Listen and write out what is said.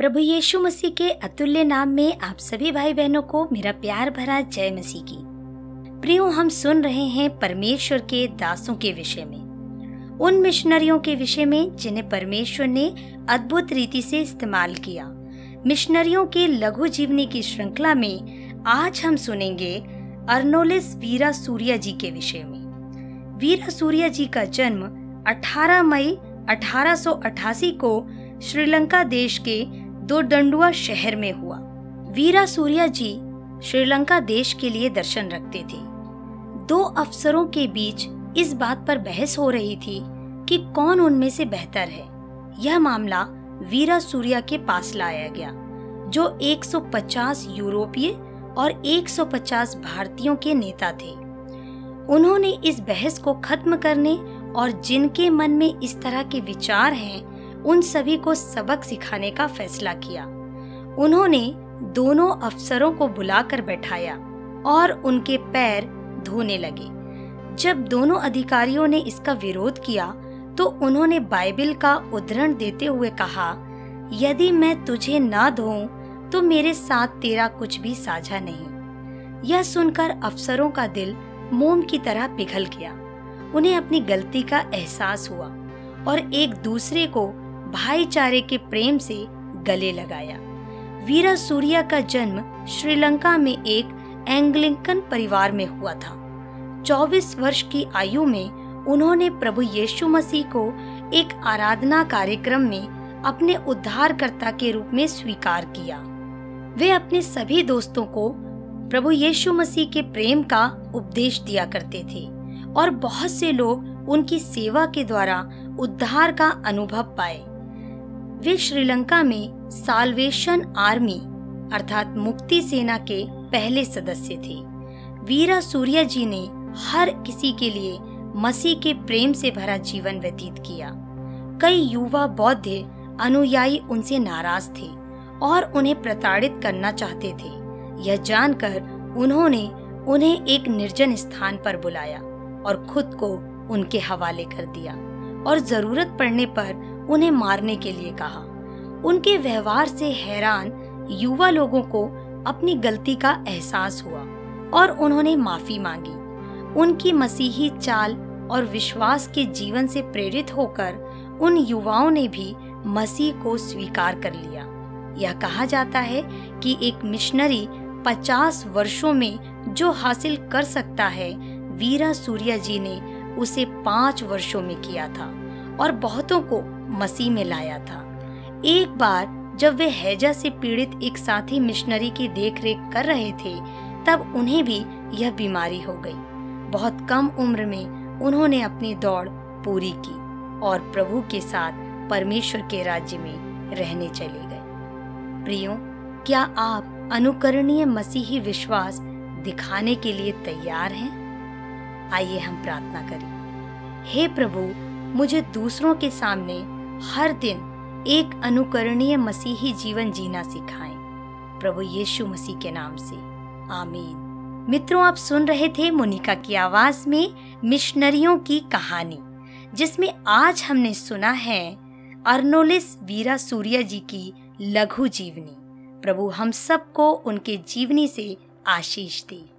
प्रभु यीशु मसीह के अतुल्य नाम में आप सभी भाई बहनों को मेरा प्यार भरा जय मसीह की। प्रियो, हम सुन रहे हैं परमेश्वर के दासों के विषय में। उन मिशनरियों के विषय में जिन्हें परमेश्वर ने अद्भुत रीति से इस्तेमाल किया। मिशनरियों के लघु जीवनी की श्रृंखला में आज हम सुनेंगे अर्नोलिस वीरा सूर्या जी के विषय में। वीरा सूर्या जी का जन्म 18 मई 1888 को श्रीलंका देश के दो डंडुआ शहर में हुआ। वीरा सूर्या जी श्रीलंका देश के लिए दर्शन रखते थे। दो अफसरों के बीच इस बात पर बहस हो रही थी कि कौन उनमें से बेहतर है। यह मामला वीरा सूर्या के पास लाया गया, जो 150 यूरोपीय और 150 भारतीयों के नेता थे। उन्होंने इस बहस को खत्म करने और जिनके मन में इस तरह के विचार हैं उन सभी को सबक सिखाने का फैसला किया। उन्होंने दोनों अफसरों को बुलाकर बैठाया और उनके पैर धोने लगे। जब दोनों अधिकारियों ने इसका विरोध किया तो उन्होंने बाइबल का उदाहरण देते हुए कहा, यदि मैं तुझे ना धोऊं तो मेरे साथ तेरा कुछ भी साझा नहीं। यह सुनकर अफसरों का दिल मोम की तरह पिघल गया। उन्हें अपनी गलती का एहसास हुआ और एक दूसरे को भाईचारे के प्रेम से गले लगाया। वीरा सूर्या का जन्म श्रीलंका में एक एंग्लिकन परिवार में हुआ था। 24 वर्ष की आयु में उन्होंने प्रभु यीशु मसीह को एक आराधना कार्यक्रम में अपने उद्धारकर्ता के रूप में स्वीकार किया। वे अपने सभी दोस्तों को प्रभु यीशु मसीह के प्रेम का उपदेश दिया करते थे और बहुत से लोग उनकी सेवा के द्वारा उद्धार का अनुभव पाए। वे श्रीलंका में साल्वेशन आर्मी, अर्थात मुक्ति सेना के पहले सदस्य थे। वीरा सूर्या जी ने हर किसी के लिए मसीह के प्रेम से भरा जीवन व्यतीत किया। कई युवा बौद्ध अनुयायी उनसे नाराज़ थे और उन्हें प्रताड़ित करना चाहते थे। यह जानकर उन्होंने उन्हें एक निर्जन स्थान पर बुलाया और खुद को उनके हवाले कर दिया और ज़रूरत पड़ने पर उन्हें मारने के लिए कहा। उनके व्यवहार से हैरान युवा लोगों को अपनी गलती का एहसास हुआ और उन्होंने माफ़ी मांगी। उनकी मसीही चाल और विश्वास के जीवन से प्रेरित होकर उन युवाओं ने भी मसीह को स्वीकार कर लिया। यह कहा जाता है कि एक मिशनरी 50 वर्षों में जो हासिल कर सकता है, वीरा सूर्या जी ने उसे पाँच वर्षों में किया था। और बहुतों को मसीह में लाया था। एक बार जब वे हैजा से पीड़ित एक साथी मिशनरी की देखरेख कर रहे थे, तब उन्हें भी यह बीमारी हो गई। बहुत कम उम्र में उन्होंने अपनी दौड़ पूरी की और प्रभु के साथ परमेश्वर के राज्य में रहने चले गए। प्रियो, क्या आप अनुकरणीय मसीही विश्वास दिखाने के लिए तैयार हैं? आइए हम प्रार्थना करें। हे प्रभु मुझे दूसरों के सामने हर दिन एक अनुकरणीय मसीही जीवन जीना सिखाएँ। प्रभु यीशु मसीह के नाम से। आमीन। मित्रों, आप सुन रहे थे मोनिका की आवाज़ में मिशनरियों की कहानी, जिसमें आज हमने सुना है अर्नोलिस वीरा सूर्या जी की लघु जीवनी। प्रभु हम सबको उनके जीवनी से आशीष दी।